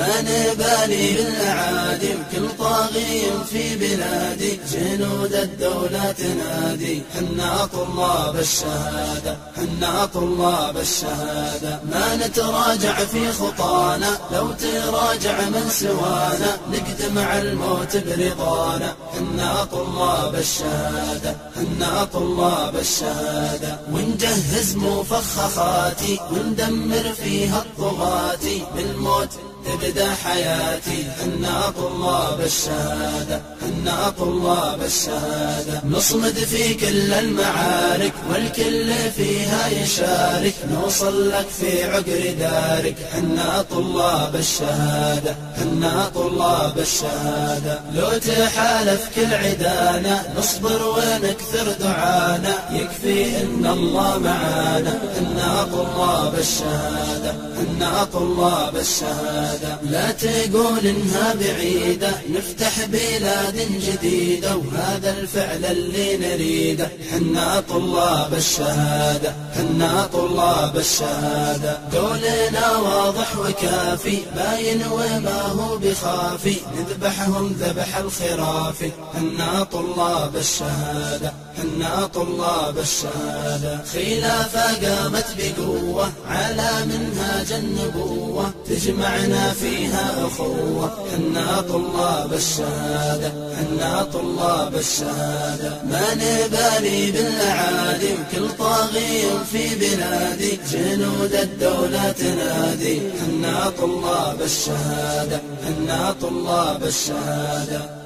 ما نبالي بالأعادي وكل طاغي في بلادي جنود الدولة تنادي حنا طلاب الشهادة حنا طلاب الشهادة. ما نتراجع في خطانا لو تراجع من سوانا. نقدم على الموت برضانا حنا طلاب الشهادة حنا طلاب الشهادة. ونجهز مفخخاتي وندمر فيها الطغاتي بالموت تبدأ حياتي حنا طلاب الشهادة حنا طلاب الشهادة. نصمد في كل المعارك والكل فيها يشارك. نوصل لك في عقر دارك حنا طلاب الشهادة حنا طلاب الشهادة. لو تحالف كل عدانا نصبر ونكثر دعانا. يكفي الله معانا حنا طلاب الشهادة حنا طلاب الشهادة. لا تقول إنها بعيدة نفتح بلاد جديدة وهذا الفعل اللي نريده. حنا طلاب الشهادة حنا طلاب الشهادة. قولنا واضح وكافي باين وما هو بخافي. نذبحهم ذبح الخرافي. حنا طلاب الشهادة حنا طلاب الشهادة. خلافة قامت بقوة على منهاج النبوة تجمعنا فيها أخوة حنا طلاب الشهادة حنا طلاب الشهادة. ما نبالي بالأعادي وكل طاغي في بلادي جنود الدولة تنادي حنا طلاب الشهادة حنا طلاب الشهادة.